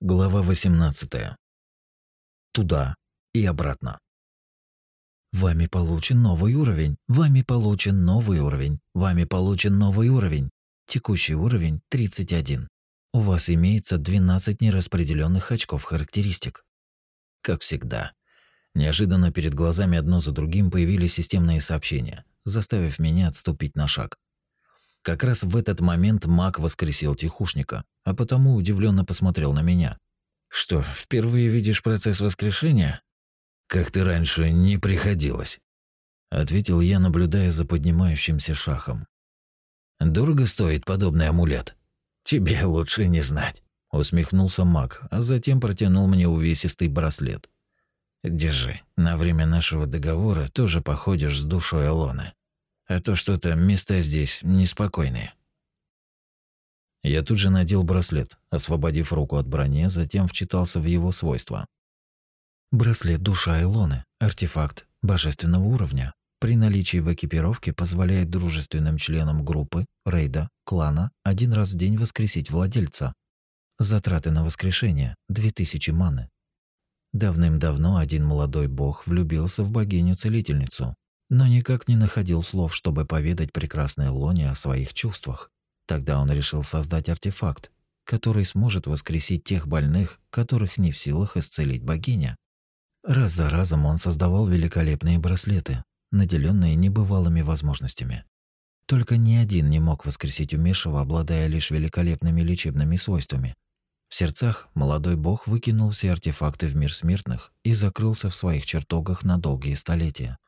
Глава 18. Туда и обратно. Вами получен новый уровень. Вами получен новый уровень. Вами получен новый уровень. Текущий уровень 31. У вас имеется 12 нераспределенных очков характеристик. Как всегда. Неожиданно перед глазами одно за другим появились системные сообщения, заставив меня отступить на шаг. Как раз в этот момент маг воскресил тихушника, а потому удивленно посмотрел на меня. «Что, впервые видишь процесс воскрешения?» «Как ты раньше не приходилось», — ответил я, наблюдая за поднимающимся шахом. «Дорого стоит подобный амулет?» «Тебе лучше не знать», — усмехнулся маг, а затем протянул мне увесистый браслет. «Держи, на время нашего договора тоже походишь с душой Алоны» а то что-то места здесь неспокойные. Я тут же надел браслет, освободив руку от брони, затем вчитался в его свойства. Браслет душа Илоны, артефакт божественного уровня. При наличии в экипировке позволяет дружественным членам группы, рейда, клана один раз в день воскресить владельца. Затраты на воскрешение – 2000 маны. Давным-давно один молодой бог влюбился в богиню-целительницу, но никак не находил слов, чтобы поведать прекрасной Лоне о своих чувствах. Тогда он решил создать артефакт, который сможет воскресить тех больных, которых не в силах исцелить богиня. Раз за разом он создавал великолепные браслеты, наделенные небывалыми возможностями. Только ни один не мог воскресить умершего, обладая лишь великолепными лечебными свойствами. В сердцах молодой бог выкинул все артефакты в мир смертных и закрылся в своих чертогах на долгие столетия.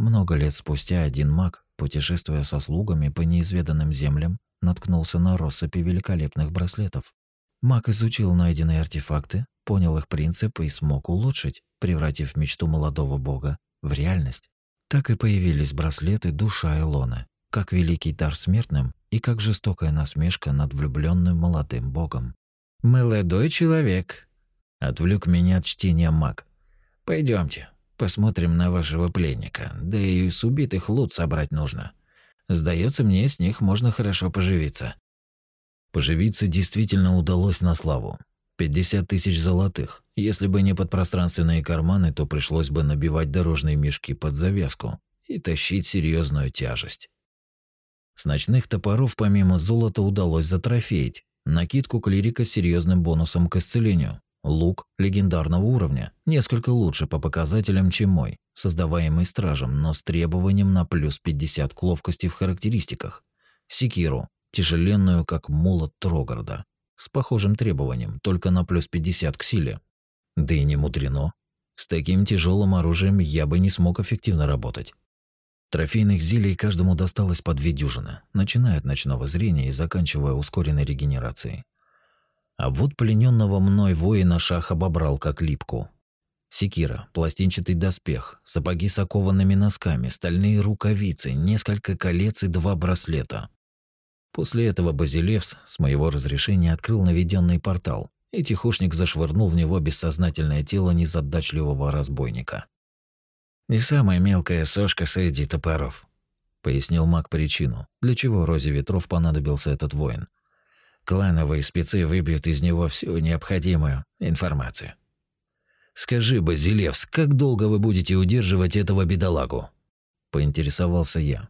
Много лет спустя один маг, путешествуя со слугами по неизведанным землям, наткнулся на россыпи великолепных браслетов. Маг изучил найденные артефакты, понял их принцип и смог улучшить, превратив мечту молодого бога в реальность. Так и появились браслеты душа Элоны, как великий дар смертным и как жестокая насмешка над влюбленным молодым богом. «Молодой человек», — отвлек меня от чтения маг. Пойдемте, Посмотрим на вашего пленника. Да и с убитых лут собрать нужно. Сдается мне, с них можно хорошо поживиться. Поживиться действительно удалось на славу. 50 тысяч золотых. Если бы не подпространственные карманы, то пришлось бы набивать дорожные мешки под завязку и тащить серьезную тяжесть. С ночных топоров помимо золота удалось затрофеить накидку клирика с серьезным бонусом к исцелению, Лук легендарного уровня, несколько лучше по показателям, чем мой, создаваемый стражем, но с требованием на плюс 50 к ловкости в характеристиках. Секиру, тяжеленную, как молот Трогарда, с похожим требованием, только на плюс 50 к силе. Да и не мудрено. С таким тяжелым оружием я бы не смог эффективно работать. Трофейных зелий каждому досталось по две дюжины, начиная от ночного зрения и заканчивая ускоренной регенерацией. А вот плененного мной воина шах обобрал как липку. Секира, пластинчатый доспех, сапоги с окованными носками, стальные рукавицы, несколько колец и два браслета. После этого Базилевс с моего разрешения открыл наведенный портал, и тихушник зашвырнул в него бессознательное тело незадачливого разбойника. «Не самая мелкая сошка среди топоров», — пояснил маг причину, для чего Розе Ветров понадобился этот воин — Клановые спецы выбьют из него всю необходимую информацию. «Скажи, Базилевс, как долго вы будете удерживать этого бедолагу?» Поинтересовался я.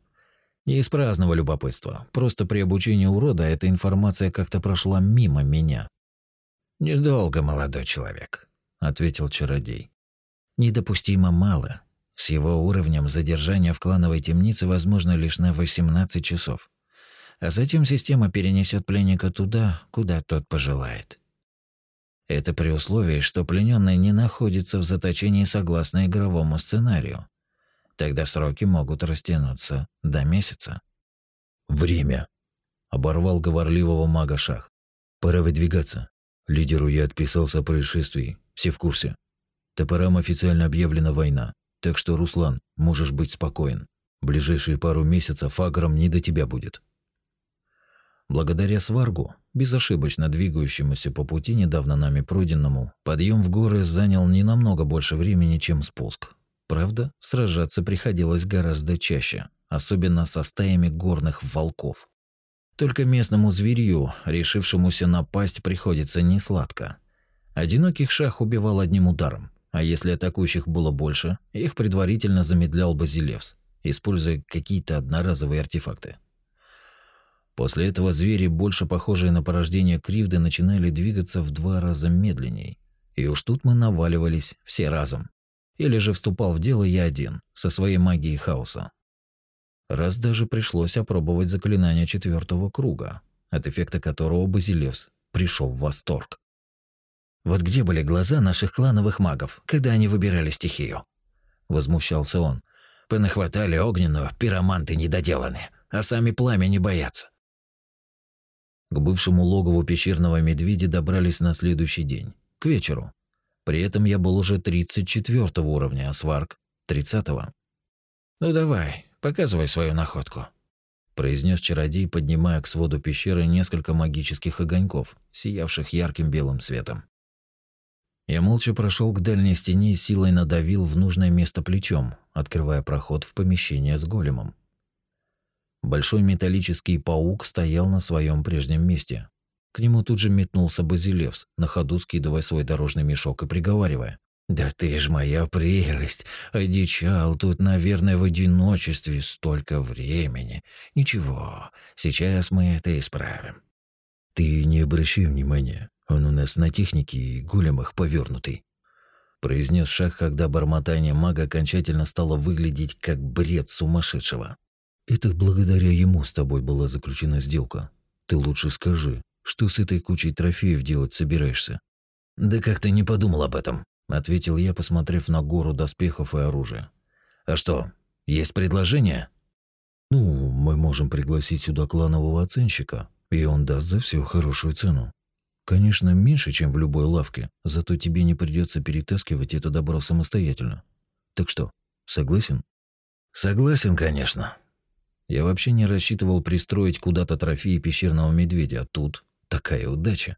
Не из праздного любопытства, просто при обучении урода эта информация как-то прошла мимо меня. «Недолго, молодой человек», — ответил чародей. «Недопустимо мало. С его уровнем задержания в клановой темнице возможно лишь на 18 часов а затем система перенесет пленника туда, куда тот пожелает. Это при условии, что плененный не находится в заточении согласно игровому сценарию. Тогда сроки могут растянуться до месяца. «Время!» – оборвал говорливого мага Шах. «Пора выдвигаться. Лидеру я отписался о происшествии. Все в курсе. Топорам официально объявлена война. Так что, Руслан, можешь быть спокоен. Ближайшие пару месяцев агром не до тебя будет. Благодаря сваргу, безошибочно двигающемуся по пути недавно нами пройденному, подъем в горы занял не намного больше времени, чем спуск. Правда, сражаться приходилось гораздо чаще, особенно со стаями горных волков. Только местному зверью, решившемуся напасть, приходится несладко. Одиноких шах убивал одним ударом, а если атакующих было больше, их предварительно замедлял Базилевс, используя какие-то одноразовые артефакты. После этого звери, больше похожие на порождение кривды, начинали двигаться в два раза медленней. И уж тут мы наваливались все разом. Или же вступал в дело я один, со своей магией хаоса. Раз даже пришлось опробовать заклинание четвертого круга, от эффекта которого Базилевс пришел в восторг. Вот где были глаза наших клановых магов, когда они выбирали стихию? Возмущался он. Понахватали огненную, пироманты недоделанные, а сами пламя не боятся. К бывшему логову пещерного медведя добрались на следующий день, к вечеру. При этом я был уже 34 уровня, а сварк – 30 -го. «Ну давай, Показывай свою находку», – произнес чародей, поднимая к своду пещеры несколько магических огоньков, сиявших ярким белым светом. Я молча прошел к дальней стене и силой надавил в нужное место плечом, открывая проход в помещение с големом. Большой металлический паук стоял на своем прежнем месте. К нему тут же метнулся Базилевс, на ходу скидывая свой дорожный мешок и приговаривая. Да ты ж моя прелесть, одичал тут, наверное, в одиночестве столько времени. Ничего, сейчас мы это исправим. Ты не обращай внимания, он у нас на технике и големах повернутый. Произнес шах, когда бормотание мага окончательно стало выглядеть как бред сумасшедшего. Это благодаря ему с тобой была заключена сделка. Ты лучше скажи, что с этой кучей трофеев делать собираешься? Да как ты не подумал об этом? ответил я, посмотрев на гору доспехов и оружия. А что, есть предложение? Ну, мы можем пригласить сюда кланового оценщика, и он даст за все хорошую цену. Конечно, меньше, чем в любой лавке, зато тебе не придется перетаскивать это добро самостоятельно. Так что, согласен? Согласен, конечно. Я вообще не рассчитывал пристроить куда-то трофеи пещерного медведя, а тут такая удача.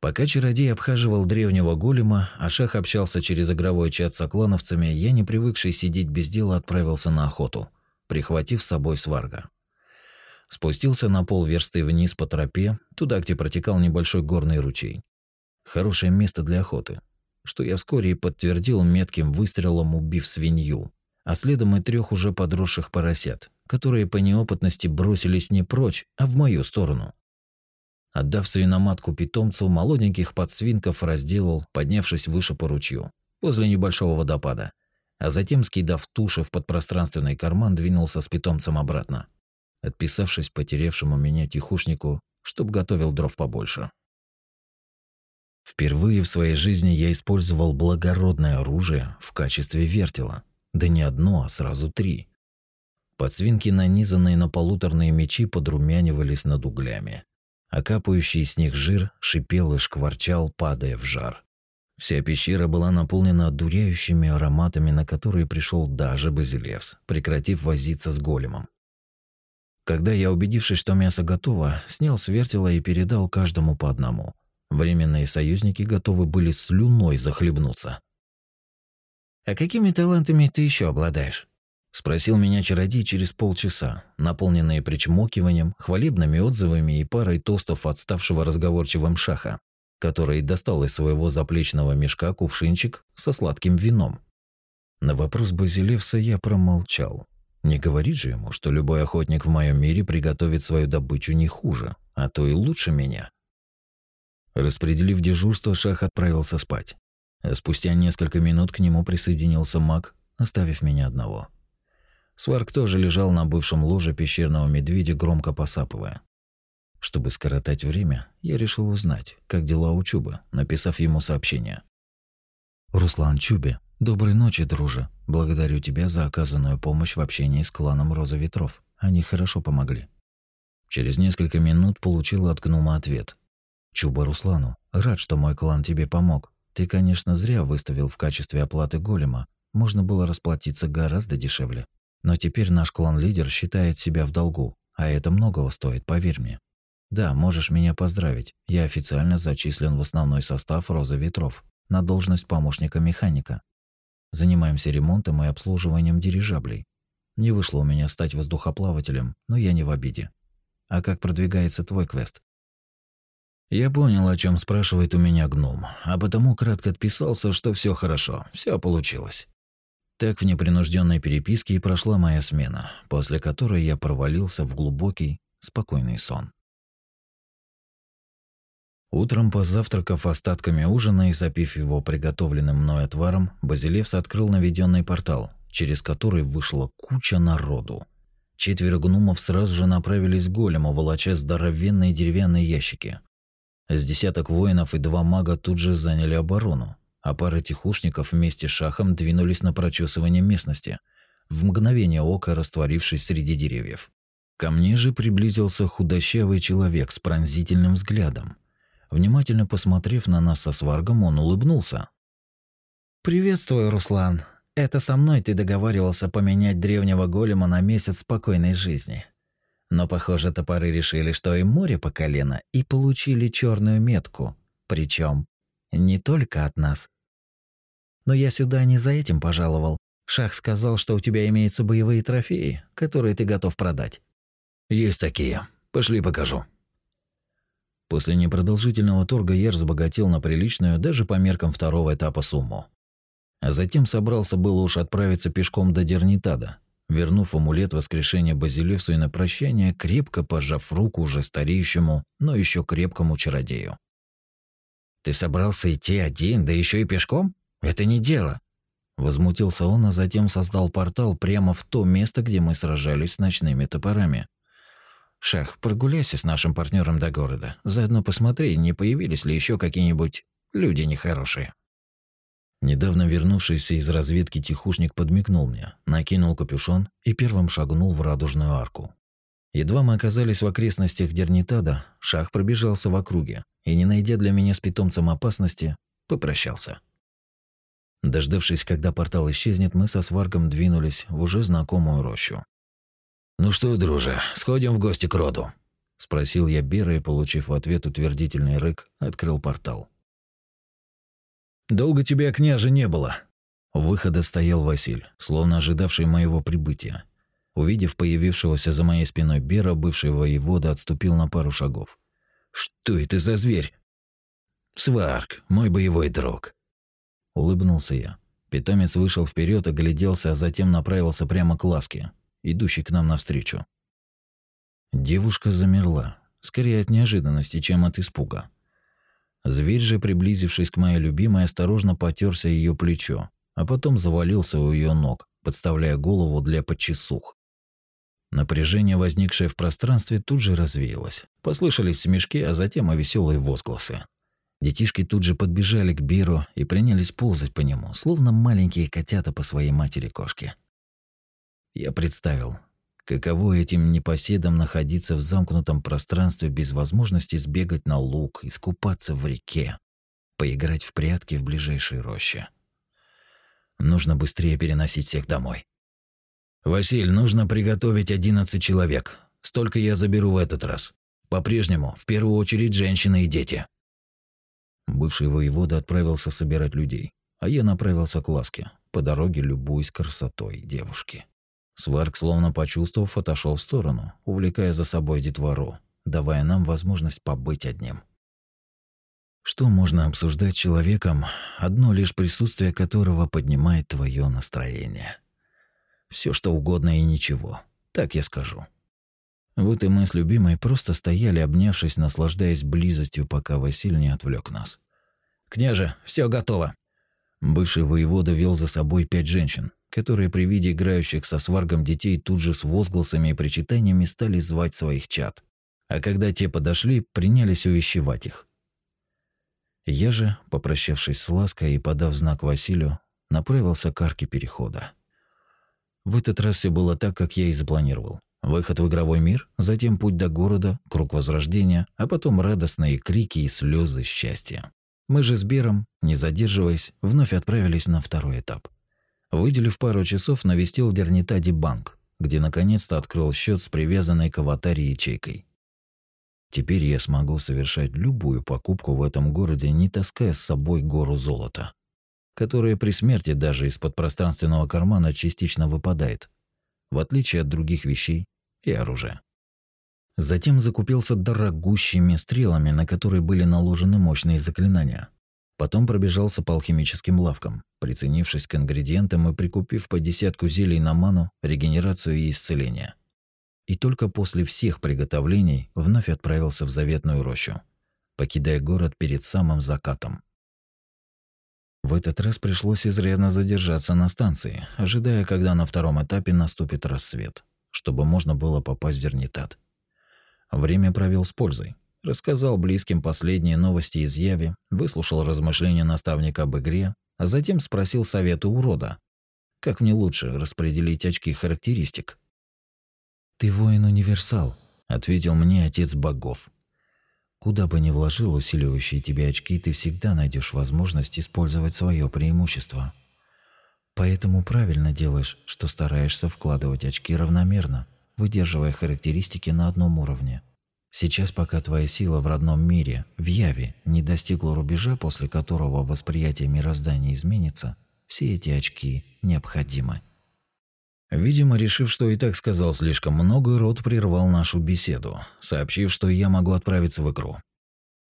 Пока чародей обхаживал древнего голема, а шах общался через игровой чат с оклановцами, я, не привыкший сидеть без дела, отправился на охоту, прихватив с собой сварга. Спустился на пол версты вниз по тропе, туда, где протекал небольшой горный ручей. Хорошее место для охоты, что я вскоре и подтвердил метким выстрелом, убив свинью, а следом и трех уже подросших поросят, которые по неопытности бросились не прочь, а в мою сторону. Отдав свиноматку питомцу, молоденьких подсвинков разделал, поднявшись выше по ручью, возле небольшого водопада, а затем, скидав туши в подпространственный карман, двинулся с питомцем обратно, отписавшись потерявшему меня тихушнику, чтоб готовил дров побольше. Впервые в своей жизни я использовал благородное оружие в качестве вертела. Да не одно, а сразу три. Подсвинки, нанизанные на полуторные мечи, подрумянивались над углями а капающий с них жир шипел и шкварчал, падая в жар. Вся пещера была наполнена одуряющими ароматами, на которые пришел даже Базилевс, прекратив возиться с големом. Когда я, убедившись, что мясо готово, снял с вертела и передал каждому по одному. Временные союзники готовы были слюной захлебнуться. «А какими талантами ты еще обладаешь?» Спросил меня чародей через полчаса, наполненные причмокиванием, хвалебными отзывами и парой тостов отставшего разговорчивым шаха, который достал из своего заплечного мешка кувшинчик со сладким вином. На вопрос Базилевса я промолчал. Не говорит же ему, что любой охотник в моем мире приготовит свою добычу не хуже, а то и лучше меня. Распределив дежурство, Шах отправился спать. Спустя несколько минут к нему присоединился маг, оставив меня одного. Сварк тоже лежал на бывшем ложе пещерного медведя, громко посапывая. Чтобы скоротать время, я решил узнать, как дела у Чуба, написав ему сообщение. «Руслан Чубе, доброй ночи, друже. Благодарю тебя за оказанную помощь в общении с кланом Роза Ветров. Они хорошо помогли». Через несколько минут получил от гнома ответ. «Чуба Руслану, рад, что мой клан тебе помог. Ты, конечно, зря выставил в качестве оплаты голема. Можно было расплатиться гораздо дешевле. Но теперь наш клан-лидер считает себя в долгу, а это многого стоит, поверь мне. Да, можешь меня поздравить. Я официально зачислен в основной состав Роза Ветров на должность помощника механика. Занимаемся ремонтом и обслуживанием дирижаблей. Не вышло у меня стать воздухоплавателем, но я не в обиде. А как продвигается твой квест? Я понял, о чем спрашивает у меня гном, а потому кратко отписался, что все хорошо, все получилось. Так в непринужденной переписке и прошла моя смена, после которой я провалился в глубокий, спокойный сон. Утром, позавтракав остатками ужина и запив его приготовленным мной отваром, Базилевс открыл наведенный портал, через который вышла куча народу. Четверо гномов сразу же направились к голему, волоча здоровенные деревянные ящики. С десяток воинов и два мага тут же заняли оборону, а пара тихушников вместе с шахом двинулись на прочесывание местности, в мгновение ока растворившись среди деревьев. Ко мне же приблизился худощавый человек с пронзительным взглядом. Внимательно посмотрев на нас со сваргом, он улыбнулся. «Приветствую, Руслан. Это со мной ты договаривался поменять древнего голема на месяц спокойной жизни. Но, похоже, топоры решили, что и море по колено, и получили черную метку. Причем не только от нас. Но я сюда не за этим пожаловал. Шах сказал, что у тебя имеются боевые трофеи, которые ты готов продать. Есть такие. Пошли покажу. После непродолжительного торга я разбогател на приличную даже по меркам второго этапа сумму. А затем собрался было уж отправиться пешком до Дернитада, вернув амулет воскрешения Базилевсу и на прощание, крепко пожав руку уже стареющему, но еще крепкому чародею. «Ты собрался идти один, да еще и пешком? Это не дело!» Возмутился он, а затем создал портал прямо в то место, где мы сражались с ночными топорами. «Шах, прогуляйся с нашим партнером до города. Заодно посмотри, не появились ли еще какие-нибудь люди нехорошие». Недавно вернувшийся из разведки тихушник подмигнул мне, накинул капюшон и первым шагнул в радужную арку. Едва мы оказались в окрестностях Дернитада, Шах пробежался в округе и, не найдя для меня с питомцем опасности, попрощался. Дождавшись, когда портал исчезнет, мы со сваргом двинулись в уже знакомую рощу. «Ну что, друже, сходим в гости к роду?» – спросил я Бера и, получив в ответ утвердительный рык, открыл портал. Долго тебя, княже, не было. У выхода стоял Василь, словно ожидавший моего прибытия. Увидев появившегося за моей спиной Бера, бывший воевода отступил на пару шагов. «Что это за зверь?» «Сварк, мой боевой друг». Улыбнулся я. Питомец вышел вперед, огляделся, а затем направился прямо к ласке, идущей к нам навстречу. Девушка замерла, скорее от неожиданности, чем от испуга. Зверь же, приблизившись к моей любимой, осторожно потерся ее плечо, а потом завалился у ее ног, подставляя голову для подчесух. Напряжение, возникшее в пространстве, тут же развеялось. Послышались смешки, а затем и веселые возгласы. Детишки тут же подбежали к Биру и принялись ползать по нему, словно маленькие котята по своей матери-кошке. Я представил, Каково этим непоседам находиться в замкнутом пространстве без возможности сбегать на луг, искупаться в реке, поиграть в прятки в ближайшей роще. Нужно быстрее переносить всех домой. Василь, нужно приготовить 11 человек. Столько я заберу в этот раз. По-прежнему, в первую очередь, женщины и дети. Бывший воевода отправился собирать людей, а я направился к ласке, по дороге любуясь красотой девушки. Сварк, словно почувствовав, отошел в сторону, увлекая за собой детвору, давая нам возможность побыть одним. Что можно обсуждать человеком, одно лишь присутствие которого поднимает твое настроение? Все что угодно и ничего, так я скажу. Вот и мы с любимой просто стояли, обнявшись, наслаждаясь близостью, пока Василий не отвлек нас. «Княже, все готово!» Бывший воевода вел за собой пять женщин, которые при виде играющих со сваргом детей тут же с возгласами и причитаниями стали звать своих чад. А когда те подошли, принялись увещевать их. Я же, попрощавшись с Лаской и подав знак Василию, направился к арке перехода. В этот раз все было так, как я и запланировал. Выход в игровой мир, затем путь до города, круг возрождения, а потом радостные крики и слезы счастья. Мы же с Бером, не задерживаясь, вновь отправились на второй этап. Выделив пару часов, навестил в Дернитаде банк, где наконец-то открыл счет с привязанной к аватаре ячейкой. Теперь я смогу совершать любую покупку в этом городе, не таская с собой гору золота, которая при смерти даже из-под пространственного кармана частично выпадает, в отличие от других вещей и оружия. Затем закупился дорогущими стрелами, на которые были наложены мощные заклинания. Потом пробежался по алхимическим лавкам, приценившись к ингредиентам и прикупив по десятку зелий на ману, регенерацию и исцеление. И только после всех приготовлений вновь отправился в заветную рощу, покидая город перед самым закатом. В этот раз пришлось изрядно задержаться на станции, ожидая, когда на втором этапе наступит рассвет, чтобы можно было попасть в Вернитат. Время провел с пользой. Рассказал близким последние новости из Яви, выслушал размышления наставника об игре, а затем спросил совета у рода. Как мне лучше распределить очки характеристик? «Ты воин-универсал», — ответил мне отец богов. «Куда бы ни вложил усиливающие тебе очки, ты всегда найдешь возможность использовать свое преимущество. Поэтому правильно делаешь, что стараешься вкладывать очки равномерно, выдерживая характеристики на одном уровне. Сейчас, пока твоя сила в родном мире, в Яве, не достигла рубежа, после которого восприятие мироздания изменится, все эти очки необходимы. Видимо, решив, что и так сказал слишком много, Рот прервал нашу беседу, сообщив, что я могу отправиться в игру.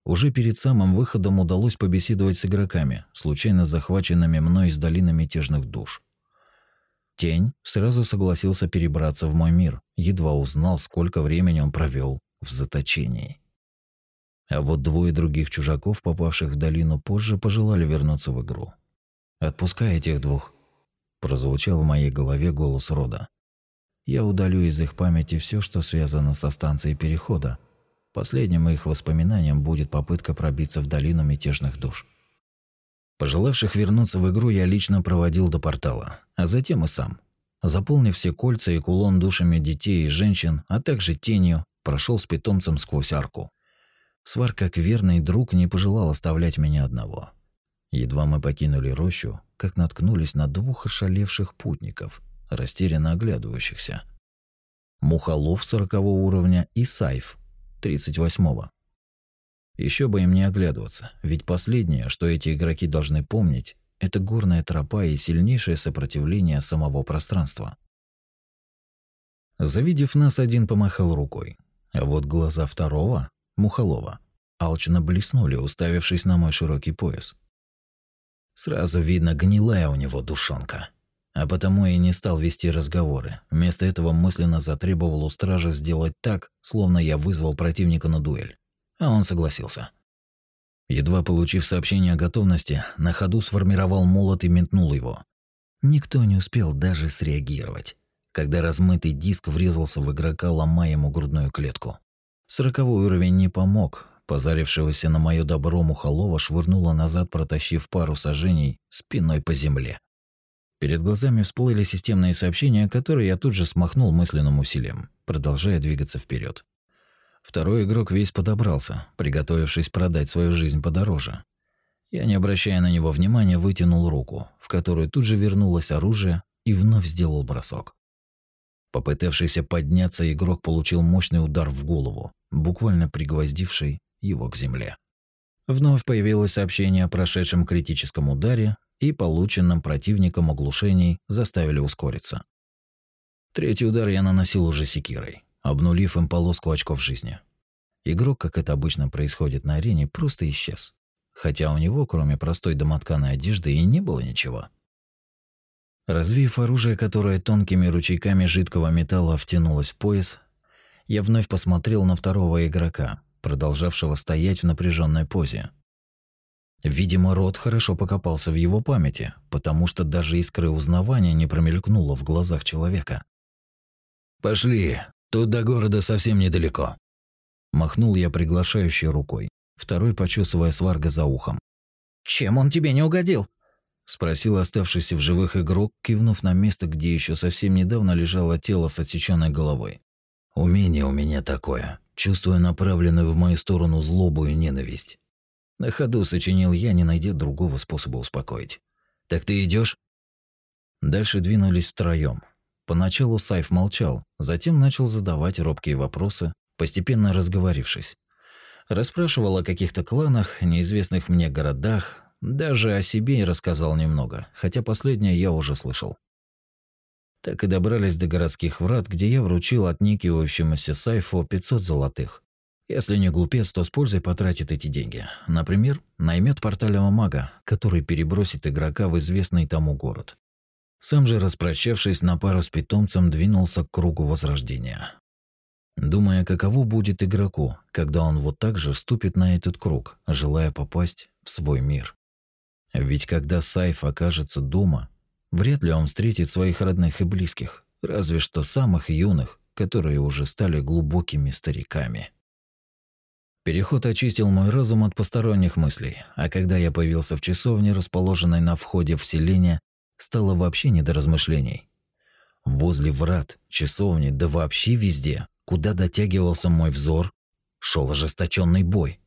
Уже перед самым выходом удалось побеседовать с игроками, случайно захваченными мной из долины мятежных душ. Тень сразу согласился перебраться в мой мир, едва узнал, сколько времени он провел в заточении. А вот двое других чужаков, попавших в долину позже, пожелали вернуться в игру. «Отпускай этих двух», – прозвучал в моей голове голос рода. «Я удалю из их памяти все, что связано со станцией Перехода. Последним их воспоминанием будет попытка пробиться в долину мятежных душ». Пожелавших вернуться в игру я лично проводил до портала, а затем и сам. Заполнив все кольца и кулон душами детей и женщин, а также тенью, прошел с питомцем сквозь арку. Свар, как верный друг, не пожелал оставлять меня одного. Едва мы покинули рощу, как наткнулись на двух ошалевших путников, растерянно оглядывающихся. Мухолов сорокового уровня и Сайф, тридцать восьмого. Еще бы им не оглядываться, ведь последнее, что эти игроки должны помнить, это горная тропа и сильнейшее сопротивление самого пространства. Завидев нас, один помахал рукой. А вот глаза второго, Мухолова, алчно блеснули, уставившись на мой широкий пояс. Сразу видно, гнилая у него душонка. А потому и не стал вести разговоры. Вместо этого мысленно затребовал у стража сделать так, словно я вызвал противника на дуэль. А он согласился. Едва получив сообщение о готовности, на ходу сформировал молот и метнул его. Никто не успел даже среагировать когда размытый диск врезался в игрока, ломая ему грудную клетку. Сороковой уровень не помог. Позарившегося на моё добро Мухолова швырнуло назад, протащив пару сажений спиной по земле. Перед глазами всплыли системные сообщения, которые я тут же смахнул мысленным усилием, продолжая двигаться вперед. Второй игрок весь подобрался, приготовившись продать свою жизнь подороже. Я, не обращая на него внимания, вытянул руку, в которую тут же вернулось оружие, и вновь сделал бросок. Попытавшийся подняться, игрок получил мощный удар в голову, буквально пригвоздивший его к земле. Вновь появилось сообщение о прошедшем критическом ударе и полученном противником оглушений заставили ускориться. Третий удар я наносил уже секирой, обнулив им полоску очков жизни. Игрок, как это обычно происходит на арене, просто исчез. Хотя у него, кроме простой домотканой одежды, и не было ничего. Развеяв оружие, которое тонкими ручейками жидкого металла втянулось в пояс, я вновь посмотрел на второго игрока, продолжавшего стоять в напряженной позе. Видимо, Рот хорошо покопался в его памяти, потому что даже искры узнавания не промелькнуло в глазах человека. «Пошли, тут до города совсем недалеко», – махнул я приглашающей рукой, второй почесывая сварга за ухом. «Чем он тебе не угодил?» спросил оставшийся в живых игрок, кивнув на место, где еще совсем недавно лежало тело с отсеченной головой. Умение у меня такое, чувствуя направленную в мою сторону злобу и ненависть. На ходу сочинил я, не найдя другого способа успокоить. Так ты идешь? Дальше двинулись втроем. Поначалу Сайф молчал, затем начал задавать робкие вопросы, постепенно разговорившись. Расспрашивал о каких-то кланах, неизвестных мне городах, даже о себе и рассказал немного, хотя последнее я уже слышал. Так и добрались до городских врат, где я вручил отникивающемуся Сайфу 500 золотых. Если не глупец, то с пользой потратит эти деньги. Например, наймет портального мага, который перебросит игрока в известный тому город. Сам же, распрощавшись на пару с питомцем, двинулся к кругу возрождения. Думая, каково будет игроку, когда он вот так же ступит на этот круг, желая попасть в свой мир. Ведь когда Сайф окажется дома, вряд ли он встретит своих родных и близких, разве что самых юных, которые уже стали глубокими стариками. Переход очистил мой разум от посторонних мыслей, а когда я появился в часовне, расположенной на входе в селение, стало вообще не до размышлений. Возле врат, часовни, да вообще везде, куда дотягивался мой взор, шел ожесточенный бой.